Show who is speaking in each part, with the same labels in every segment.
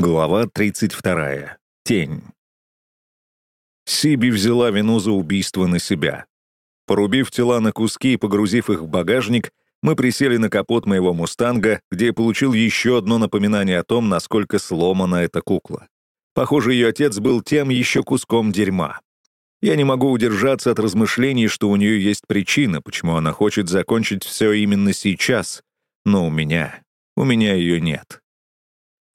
Speaker 1: Глава 32. Тень. Сиби взяла вину за убийство на себя. Порубив тела на куски и погрузив их в багажник, мы присели на капот моего «Мустанга», где я получил еще одно напоминание о том, насколько сломана эта кукла. Похоже, ее отец был тем еще куском дерьма. Я не могу удержаться от размышлений, что у нее есть причина, почему она хочет закончить все именно сейчас, но у меня, у меня ее нет.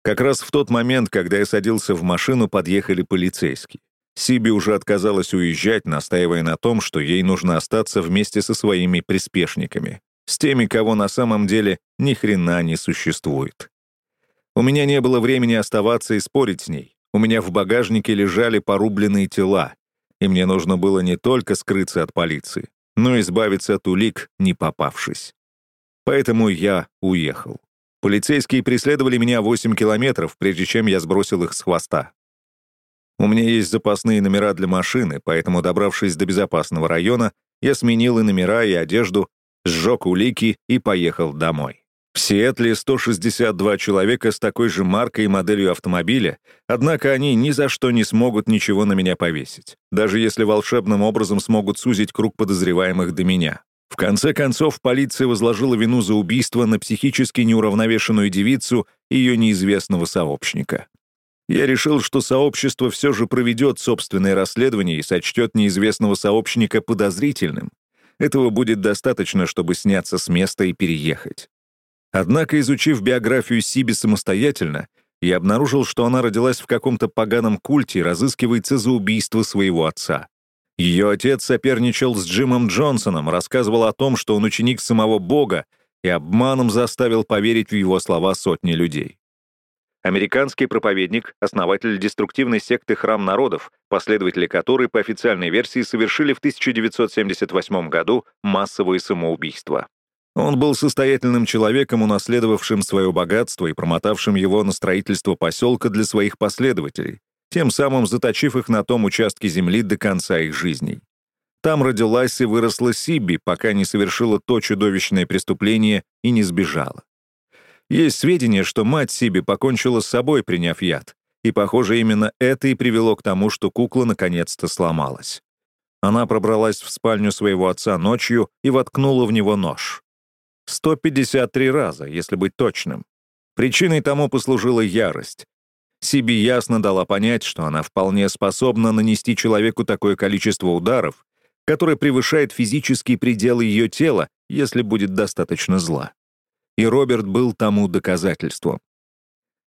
Speaker 1: Как раз в тот момент, когда я садился в машину, подъехали полицейские. Сиби уже отказалась уезжать, настаивая на том, что ей нужно остаться вместе со своими приспешниками, с теми, кого на самом деле ни хрена не существует. У меня не было времени оставаться и спорить с ней. У меня в багажнике лежали порубленные тела, и мне нужно было не только скрыться от полиции, но и избавиться от улик, не попавшись. Поэтому я уехал. Полицейские преследовали меня 8 километров, прежде чем я сбросил их с хвоста. У меня есть запасные номера для машины, поэтому, добравшись до безопасного района, я сменил и номера, и одежду, сжег улики и поехал домой. В Сиэтле 162 человека с такой же маркой и моделью автомобиля, однако они ни за что не смогут ничего на меня повесить, даже если волшебным образом смогут сузить круг подозреваемых до меня. В конце концов, полиция возложила вину за убийство на психически неуравновешенную девицу и ее неизвестного сообщника. Я решил, что сообщество все же проведет собственное расследование и сочтет неизвестного сообщника подозрительным. Этого будет достаточно, чтобы сняться с места и переехать. Однако, изучив биографию Сиби самостоятельно, я обнаружил, что она родилась в каком-то поганом культе и разыскивается за убийство своего отца. Ее отец соперничал с Джимом Джонсоном, рассказывал о том, что он ученик самого Бога, и обманом заставил поверить в его слова сотни людей. Американский проповедник, основатель деструктивной секты «Храм народов», последователи которой, по официальной версии, совершили в 1978 году массовые самоубийства. Он был состоятельным человеком, унаследовавшим свое богатство и промотавшим его на строительство поселка для своих последователей, тем самым заточив их на том участке земли до конца их жизней. Там родилась и выросла Сиби, пока не совершила то чудовищное преступление и не сбежала. Есть сведения, что мать Сиби покончила с собой, приняв яд, и, похоже, именно это и привело к тому, что кукла наконец-то сломалась. Она пробралась в спальню своего отца ночью и воткнула в него нож. 153 раза, если быть точным. Причиной тому послужила ярость, Сиби ясно дала понять, что она вполне способна нанести человеку такое количество ударов, которое превышает физический предел ее тела, если будет достаточно зла. И Роберт был тому доказательством.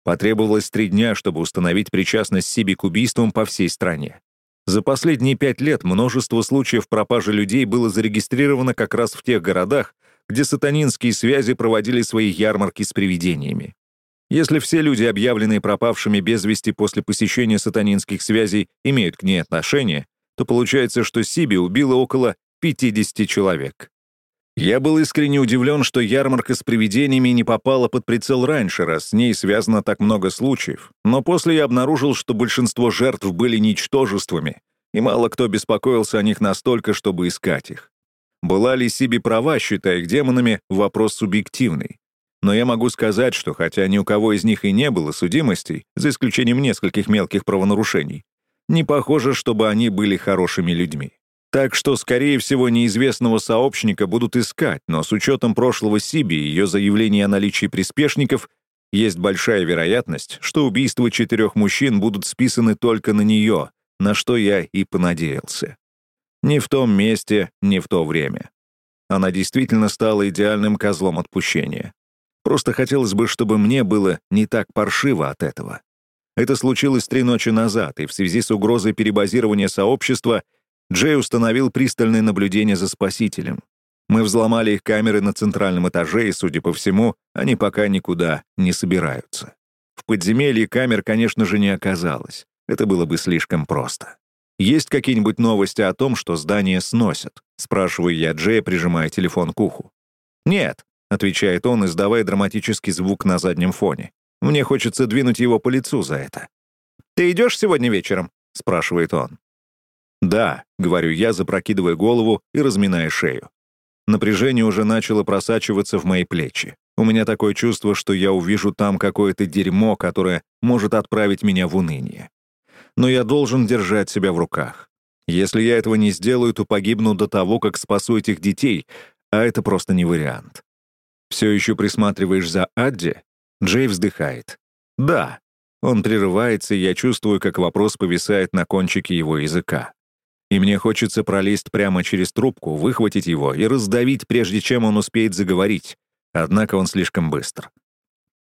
Speaker 1: Потребовалось три дня, чтобы установить причастность Сиби к убийствам по всей стране. За последние пять лет множество случаев пропажи людей было зарегистрировано как раз в тех городах, где сатанинские связи проводили свои ярмарки с привидениями. Если все люди, объявленные пропавшими без вести после посещения сатанинских связей, имеют к ней отношение, то получается, что Сиби убила около 50 человек. Я был искренне удивлен, что ярмарка с привидениями не попала под прицел раньше, раз с ней связано так много случаев. Но после я обнаружил, что большинство жертв были ничтожествами, и мало кто беспокоился о них настолько, чтобы искать их. Была ли Сиби права, считая их демонами, вопрос субъективный. Но я могу сказать, что хотя ни у кого из них и не было судимостей, за исключением нескольких мелких правонарушений, не похоже, чтобы они были хорошими людьми. Так что, скорее всего, неизвестного сообщника будут искать, но с учетом прошлого Сиби и ее заявления о наличии приспешников, есть большая вероятность, что убийства четырех мужчин будут списаны только на нее, на что я и понадеялся. Ни в том месте, ни в то время. Она действительно стала идеальным козлом отпущения. Просто хотелось бы, чтобы мне было не так паршиво от этого. Это случилось три ночи назад, и в связи с угрозой перебазирования сообщества Джей установил пристальное наблюдение за спасителем. Мы взломали их камеры на центральном этаже, и, судя по всему, они пока никуда не собираются. В подземелье камер, конечно же, не оказалось. Это было бы слишком просто. «Есть какие-нибудь новости о том, что здание сносят?» — спрашиваю я Джея, прижимая телефон к уху. «Нет, отвечает он, издавая драматический звук на заднем фоне. Мне хочется двинуть его по лицу за это. «Ты идешь сегодня вечером?» — спрашивает он. «Да», — говорю я, запрокидывая голову и разминая шею. Напряжение уже начало просачиваться в мои плечи. У меня такое чувство, что я увижу там какое-то дерьмо, которое может отправить меня в уныние. Но я должен держать себя в руках. Если я этого не сделаю, то погибну до того, как спасу этих детей, а это просто не вариант. Все еще присматриваешь за Адди? Джей вздыхает. Да. Он прерывается, и я чувствую, как вопрос повисает на кончике его языка. И мне хочется пролезть прямо через трубку, выхватить его и раздавить, прежде чем он успеет заговорить. Однако он слишком быстр.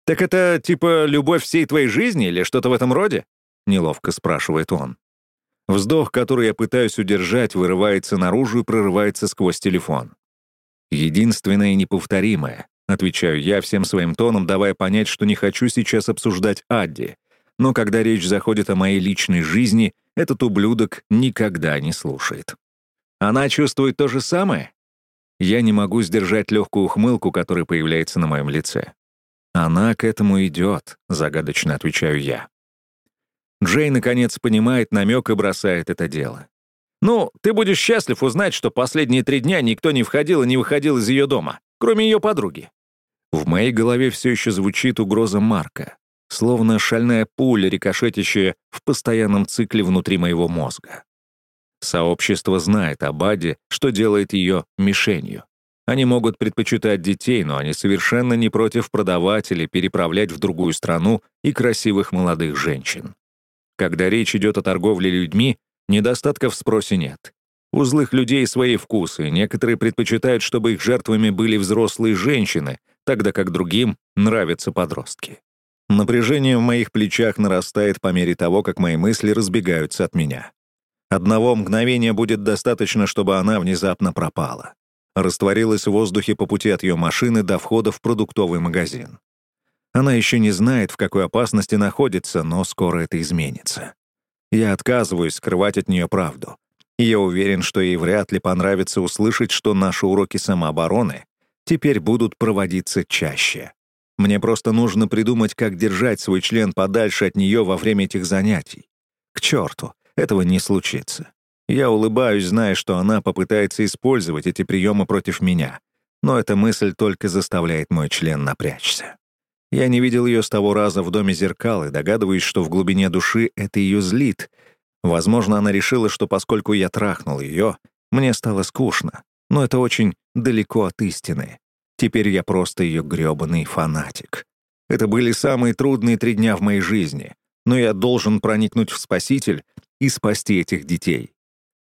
Speaker 1: «Так это типа любовь всей твоей жизни или что-то в этом роде?» — неловко спрашивает он. Вздох, который я пытаюсь удержать, вырывается наружу и прорывается сквозь телефон. «Единственное неповторимое», — отвечаю я всем своим тоном, давая понять, что не хочу сейчас обсуждать Адди. Но когда речь заходит о моей личной жизни, этот ублюдок никогда не слушает. Она чувствует то же самое? Я не могу сдержать легкую ухмылку, которая появляется на моем лице. «Она к этому идет», — загадочно отвечаю я. Джей, наконец, понимает намек и бросает это дело. «Ну, ты будешь счастлив узнать, что последние три дня никто не входил и не выходил из ее дома, кроме ее подруги». В моей голове все еще звучит угроза Марка, словно шальная пуля, рикошетящая в постоянном цикле внутри моего мозга. Сообщество знает о Баде, что делает ее мишенью. Они могут предпочитать детей, но они совершенно не против продавать или переправлять в другую страну и красивых молодых женщин. Когда речь идет о торговле людьми, недостатков в спросе нет. У злых людей свои вкусы, некоторые предпочитают, чтобы их жертвами были взрослые женщины, тогда как другим нравятся подростки. Напряжение в моих плечах нарастает по мере того, как мои мысли разбегаются от меня. Одного мгновения будет достаточно, чтобы она внезапно пропала. Растворилась в воздухе по пути от ее машины до входа в продуктовый магазин. Она еще не знает, в какой опасности находится, но скоро это изменится. Я отказываюсь скрывать от нее правду. Я уверен, что ей вряд ли понравится услышать, что наши уроки самообороны теперь будут проводиться чаще. Мне просто нужно придумать, как держать свой член подальше от нее во время этих занятий. К черту, этого не случится. Я улыбаюсь, зная, что она попытается использовать эти приемы против меня. Но эта мысль только заставляет мой член напрячься. Я не видел ее с того раза в доме зеркал и догадываюсь, что в глубине души это ее злит. Возможно, она решила, что поскольку я трахнул ее, мне стало скучно. Но это очень далеко от истины. Теперь я просто ее грёбаный фанатик. Это были самые трудные три дня в моей жизни, но я должен проникнуть в Спаситель и спасти этих детей.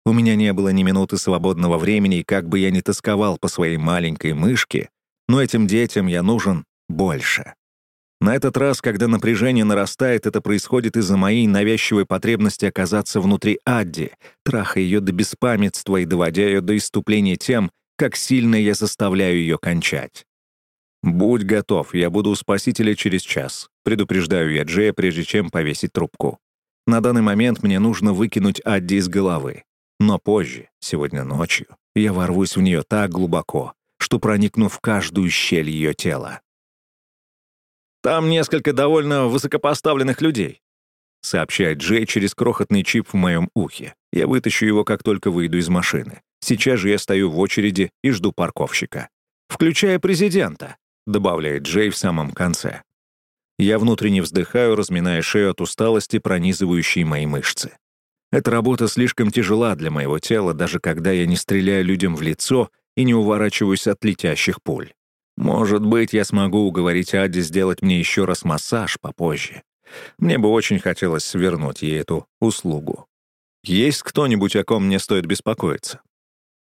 Speaker 1: У меня не было ни минуты свободного времени, и как бы я ни тосковал по своей маленькой мышке, но этим детям я нужен больше. На этот раз, когда напряжение нарастает, это происходит из-за моей навязчивой потребности оказаться внутри Адди, трахая ее до беспамятства и доводя ее до иступления тем, как сильно я заставляю ее кончать. «Будь готов, я буду у спасителя через час», — предупреждаю я Джея, прежде чем повесить трубку. На данный момент мне нужно выкинуть Адди из головы. Но позже, сегодня ночью, я ворвусь в нее так глубоко, что проникну в каждую щель ее тела. «Там несколько довольно высокопоставленных людей», — сообщает Джей через крохотный чип в моем ухе. Я вытащу его, как только выйду из машины. Сейчас же я стою в очереди и жду парковщика. «Включая президента», — добавляет Джей в самом конце. Я внутренне вздыхаю, разминая шею от усталости, пронизывающей мои мышцы. Эта работа слишком тяжела для моего тела, даже когда я не стреляю людям в лицо и не уворачиваюсь от летящих пуль. Может быть, я смогу уговорить Адди сделать мне еще раз массаж попозже. Мне бы очень хотелось свернуть ей эту услугу. Есть кто-нибудь, о ком мне стоит беспокоиться?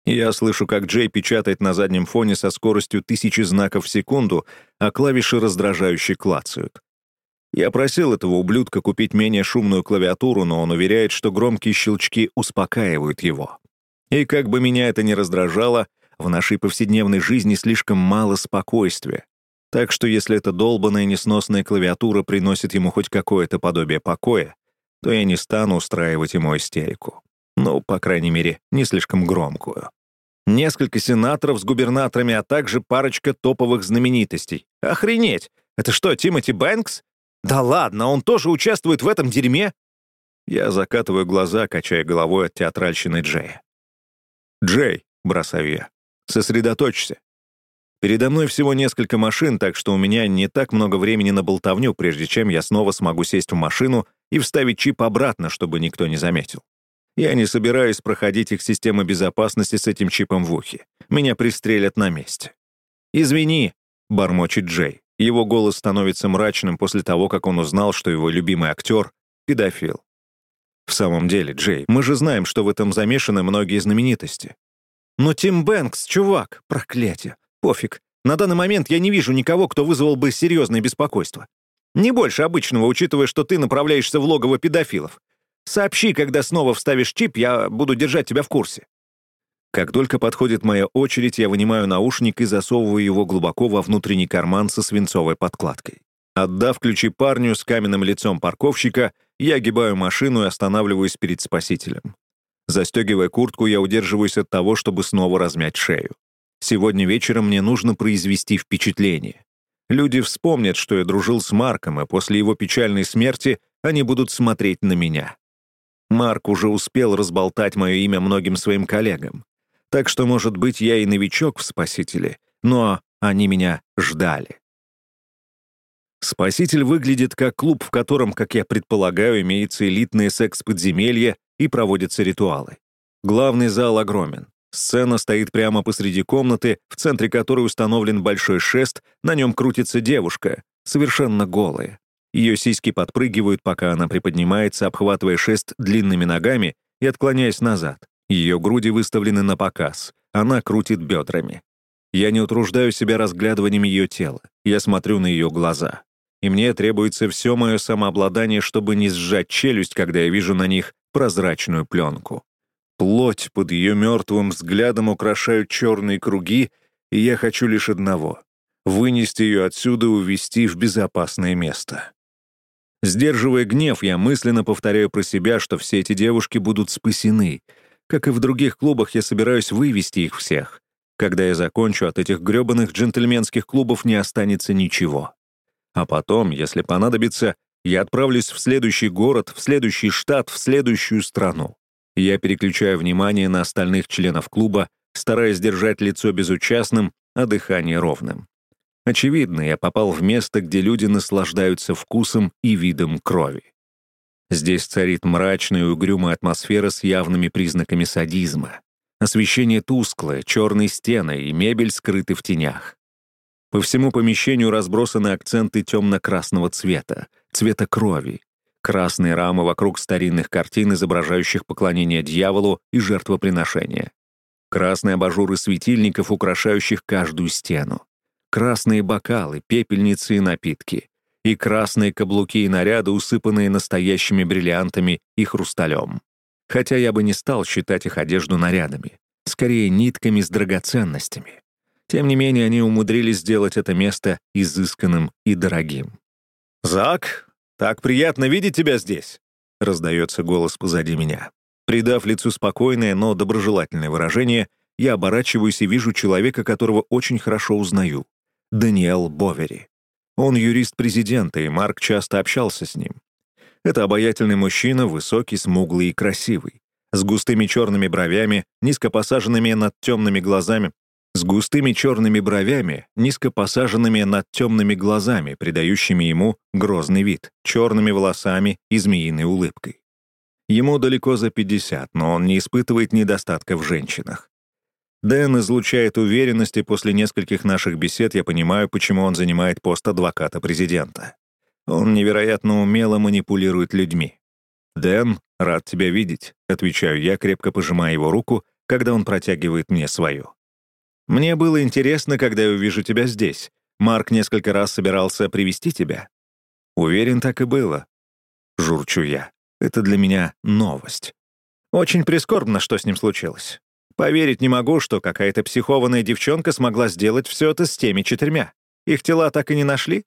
Speaker 1: Я слышу, как Джей печатает на заднем фоне со скоростью тысячи знаков в секунду, а клавиши раздражающе клацают. Я просил этого ублюдка купить менее шумную клавиатуру, но он уверяет, что громкие щелчки успокаивают его. И как бы меня это ни раздражало, в нашей повседневной жизни слишком мало спокойствия. Так что если эта долбанная несносная клавиатура приносит ему хоть какое-то подобие покоя, то я не стану устраивать ему истерику. Ну, по крайней мере, не слишком громкую. Несколько сенаторов с губернаторами, а также парочка топовых знаменитостей. Охренеть! Это что, Тимоти Бэнкс? Да ладно, он тоже участвует в этом дерьме? Я закатываю глаза, качая головой от театральщины Джея. «Джей», — бросаю я, — «сосредоточься». Передо мной всего несколько машин, так что у меня не так много времени на болтовню, прежде чем я снова смогу сесть в машину и вставить чип обратно, чтобы никто не заметил. Я не собираюсь проходить их системы безопасности с этим чипом в ухе. Меня пристрелят на месте. «Извини», — бормочет Джей. Его голос становится мрачным после того, как он узнал, что его любимый актер — педофил. В самом деле, Джей, мы же знаем, что в этом замешаны многие знаменитости. Но Тим Бэнкс, чувак, проклятие. Пофиг. На данный момент я не вижу никого, кто вызвал бы серьезное беспокойство. Не больше обычного, учитывая, что ты направляешься в логово педофилов. Сообщи, когда снова вставишь чип, я буду держать тебя в курсе. Как только подходит моя очередь, я вынимаю наушник и засовываю его глубоко во внутренний карман со свинцовой подкладкой. Отдав ключи парню с каменным лицом парковщика, я огибаю машину и останавливаюсь перед спасителем. Застегивая куртку, я удерживаюсь от того, чтобы снова размять шею. Сегодня вечером мне нужно произвести впечатление. Люди вспомнят, что я дружил с Марком, и после его печальной смерти они будут смотреть на меня. Марк уже успел разболтать мое имя многим своим коллегам. Так что, может быть, я и новичок в «Спасителе», но они меня ждали. «Спаситель» выглядит как клуб, в котором, как я предполагаю, имеется элитное секс-подземелье и проводятся ритуалы. Главный зал огромен. Сцена стоит прямо посреди комнаты, в центре которой установлен большой шест, на нем крутится девушка, совершенно голая. Ее сиськи подпрыгивают, пока она приподнимается, обхватывая шест длинными ногами и отклоняясь назад. Ее груди выставлены на показ. Она крутит бедрами. Я не утруждаю себя разглядыванием ее тела. Я смотрю на ее глаза. И мне требуется все мое самообладание, чтобы не сжать челюсть, когда я вижу на них прозрачную пленку. Плоть под ее мертвым взглядом украшают черные круги, и я хочу лишь одного — вынести ее отсюда и увести в безопасное место. Сдерживая гнев, я мысленно повторяю про себя, что все эти девушки будут спасены. Как и в других клубах, я собираюсь вывести их всех. Когда я закончу, от этих грёбаных джентльменских клубов не останется ничего. А потом, если понадобится, я отправлюсь в следующий город, в следующий штат, в следующую страну. Я переключаю внимание на остальных членов клуба, стараясь держать лицо безучастным, а дыхание ровным. Очевидно, я попал в место, где люди наслаждаются вкусом и видом крови. Здесь царит мрачная и угрюмая атмосфера с явными признаками садизма. Освещение тусклое, черные стены и мебель скрыты в тенях. По всему помещению разбросаны акценты темно-красного цвета, цвета крови, красные рамы вокруг старинных картин, изображающих поклонение дьяволу и жертвоприношение, красные абажуры светильников, украшающих каждую стену, красные бокалы, пепельницы и напитки, и красные каблуки и наряды, усыпанные настоящими бриллиантами и хрусталем. Хотя я бы не стал считать их одежду нарядами, скорее нитками с драгоценностями. Тем не менее, они умудрились сделать это место изысканным и дорогим. «Зак, «Так приятно видеть тебя здесь!» — раздается голос позади меня. Придав лицу спокойное, но доброжелательное выражение, я оборачиваюсь и вижу человека, которого очень хорошо узнаю. Даниэл Бовери. Он юрист президента, и Марк часто общался с ним. Это обаятельный мужчина, высокий, смуглый и красивый, с густыми черными бровями, низко посаженными над темными глазами, с густыми черными бровями, низко посаженными над темными глазами, придающими ему грозный вид, черными волосами и змеиной улыбкой. Ему далеко за 50, но он не испытывает недостатка в женщинах. Дэн излучает уверенность, и после нескольких наших бесед я понимаю, почему он занимает пост адвоката президента. Он невероятно умело манипулирует людьми. «Дэн, рад тебя видеть», — отвечаю я, крепко пожимая его руку, когда он протягивает мне свою. Мне было интересно, когда я увижу тебя здесь. Марк несколько раз собирался привести тебя. Уверен, так и было. Журчу я. Это для меня новость. Очень прискорбно, что с ним случилось. Поверить не могу, что какая-то психованная девчонка смогла сделать все это с теми четырьмя. Их тела так и не нашли?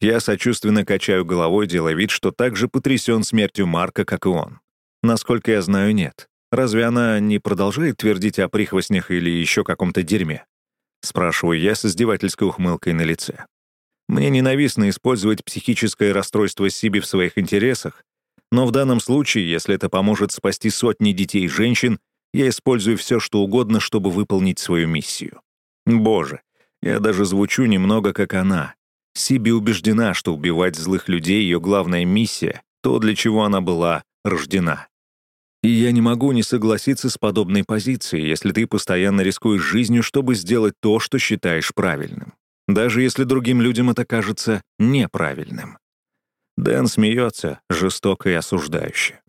Speaker 1: Я сочувственно качаю головой, делая вид, что так же потрясен смертью Марка, как и он. Насколько я знаю, нет. Разве она не продолжает твердить о прихвостнях или еще каком-то дерьме? Спрашиваю я с издевательской ухмылкой на лице. Мне ненавистно использовать психическое расстройство Сиби в своих интересах, но в данном случае, если это поможет спасти сотни детей и женщин, я использую все, что угодно, чтобы выполнить свою миссию. Боже, Я даже звучу немного как она. Сиби убеждена, что убивать злых людей — ее главная миссия, то, для чего она была рождена. И я не могу не согласиться с подобной позицией, если ты постоянно рискуешь жизнью, чтобы сделать то, что считаешь правильным. Даже если другим людям это кажется неправильным. Дэн смеется, жестоко и осуждающе.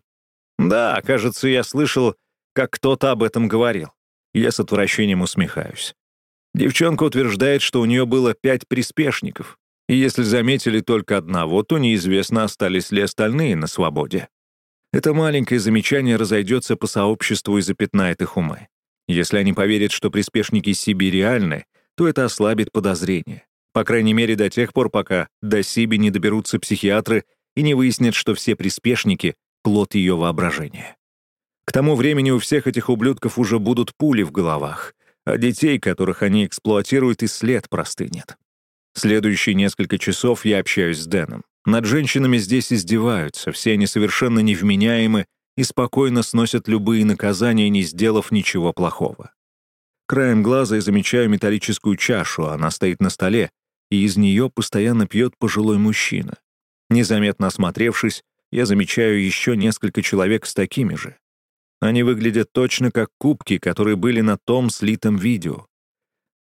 Speaker 1: «Да, кажется, я слышал, как кто-то об этом говорил». Я с отвращением усмехаюсь. Девчонка утверждает, что у нее было пять приспешников, и если заметили только одного, то неизвестно, остались ли остальные на свободе. Это маленькое замечание разойдется по сообществу и запятнает их умы. Если они поверят, что приспешники Сиби реальны, то это ослабит подозрение. По крайней мере, до тех пор, пока до Сиби не доберутся психиатры и не выяснят, что все приспешники — плод ее воображения. К тому времени у всех этих ублюдков уже будут пули в головах, а детей, которых они эксплуатируют, и след простынет. Следующие несколько часов я общаюсь с Дэном. Над женщинами здесь издеваются, все они совершенно невменяемы и спокойно сносят любые наказания, не сделав ничего плохого. Краем глаза я замечаю металлическую чашу, она стоит на столе, и из нее постоянно пьет пожилой мужчина. Незаметно осмотревшись, я замечаю еще несколько человек с такими же. Они выглядят точно как кубки, которые были на том слитом видео.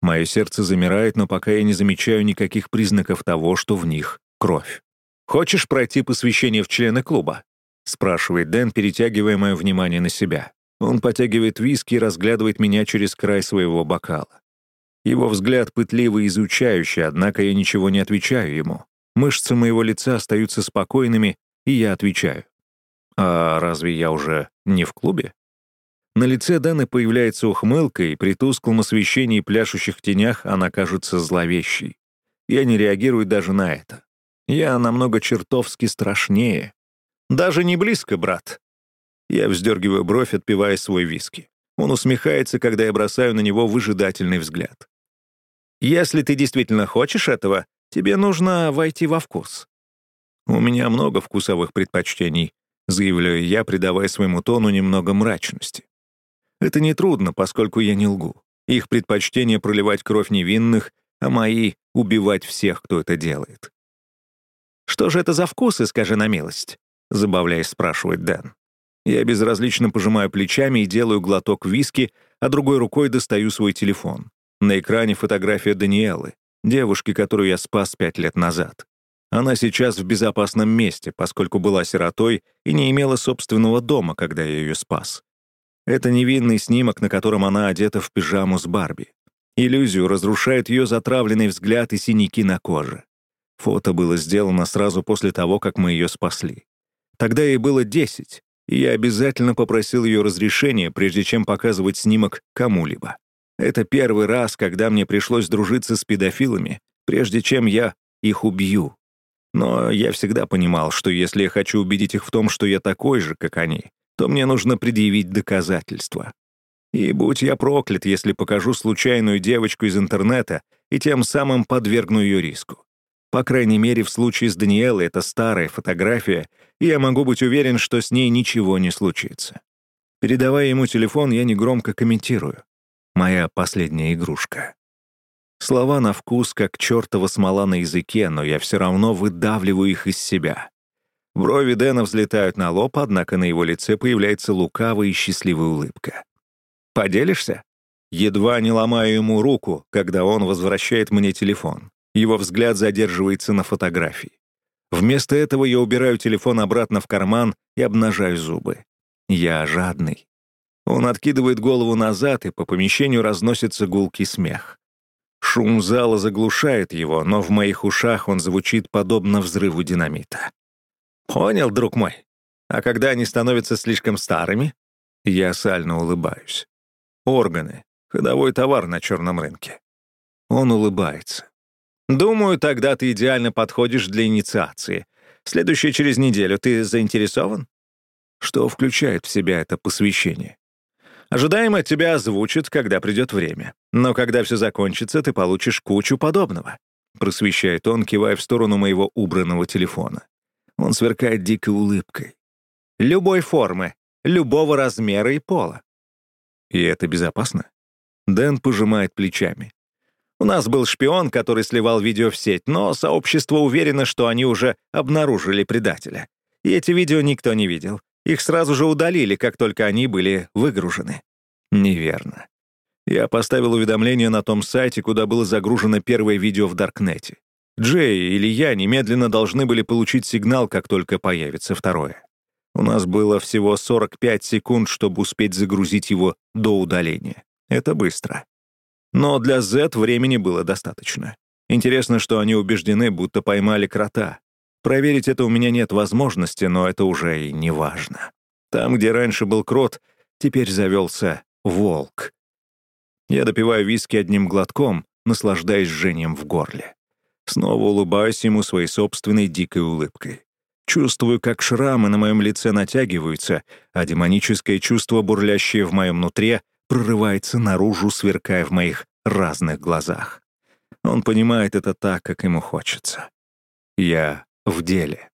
Speaker 1: Мое сердце замирает, но пока я не замечаю никаких признаков того, что в них кровь. «Хочешь пройти посвящение в члены клуба?» — спрашивает Дэн, перетягивая мое внимание на себя. Он потягивает виски и разглядывает меня через край своего бокала. Его взгляд пытливый и изучающий, однако я ничего не отвечаю ему. Мышцы моего лица остаются спокойными, и я отвечаю. «А разве я уже не в клубе?» На лице Дэна появляется ухмылка, и при тусклом освещении и пляшущих тенях она кажется зловещей. Я не реагирую даже на это. Я намного чертовски страшнее. Даже не близко, брат. Я вздергиваю бровь, отпивая свой виски. Он усмехается, когда я бросаю на него выжидательный взгляд. «Если ты действительно хочешь этого, тебе нужно войти во вкус». «У меня много вкусовых предпочтений», — заявляю я, придавая своему тону немного мрачности. Это нетрудно, поскольку я не лгу. Их предпочтение проливать кровь невинных, а мои — убивать всех, кто это делает. «Что же это за вкусы, скажи на милость?» — забавляясь, спрашивает Дэн. Я безразлично пожимаю плечами и делаю глоток виски, а другой рукой достаю свой телефон. На экране фотография Даниэлы, девушки, которую я спас пять лет назад. Она сейчас в безопасном месте, поскольку была сиротой и не имела собственного дома, когда я ее спас. Это невинный снимок, на котором она одета в пижаму с Барби. Иллюзию разрушает ее затравленный взгляд и синяки на коже. Фото было сделано сразу после того, как мы ее спасли. Тогда ей было 10, и я обязательно попросил ее разрешения, прежде чем показывать снимок кому-либо. Это первый раз, когда мне пришлось дружиться с педофилами, прежде чем я их убью. Но я всегда понимал, что если я хочу убедить их в том, что я такой же, как они, то мне нужно предъявить доказательства. И будь я проклят, если покажу случайную девочку из интернета и тем самым подвергну ее риску. По крайней мере, в случае с Даниэлой это старая фотография, и я могу быть уверен, что с ней ничего не случится. Передавая ему телефон, я негромко комментирую. «Моя последняя игрушка». Слова на вкус, как чертова смола на языке, но я все равно выдавливаю их из себя. Брови Дэна взлетают на лоб, однако на его лице появляется лукавая и счастливая улыбка. «Поделишься?» Едва не ломаю ему руку, когда он возвращает мне телефон. Его взгляд задерживается на фотографии. Вместо этого я убираю телефон обратно в карман и обнажаю зубы. Я жадный. Он откидывает голову назад, и по помещению разносится гулкий смех. Шум зала заглушает его, но в моих ушах он звучит подобно взрыву динамита. «Понял, друг мой. А когда они становятся слишком старыми?» Я сально улыбаюсь. «Органы. Ходовой товар на черном рынке». Он улыбается. Думаю, тогда ты идеально подходишь для инициации. Следующее через неделю ты заинтересован? Что включает в себя это посвящение? Ожидаемо тебя озвучат, когда придет время. Но когда все закончится, ты получишь кучу подобного. Просвещает он, кивая в сторону моего убранного телефона. Он сверкает дикой улыбкой. Любой формы, любого размера и пола. И это безопасно? Дэн пожимает плечами. У нас был шпион, который сливал видео в сеть, но сообщество уверено, что они уже обнаружили предателя. И эти видео никто не видел. Их сразу же удалили, как только они были выгружены. Неверно. Я поставил уведомление на том сайте, куда было загружено первое видео в Даркнете. Джей или я немедленно должны были получить сигнал, как только появится второе. У нас было всего 45 секунд, чтобы успеть загрузить его до удаления. Это быстро. Но для Z времени было достаточно. Интересно, что они убеждены, будто поймали крота. Проверить это у меня нет возможности, но это уже и не важно. Там, где раньше был крот, теперь завелся волк. Я допиваю виски одним глотком, наслаждаясь жжением в горле. Снова улыбаюсь ему своей собственной дикой улыбкой. Чувствую, как шрамы на моем лице натягиваются, а демоническое чувство, бурлящее в моем нутре, прорывается наружу, сверкая в моих разных глазах. Он понимает это так, как ему хочется. Я в деле.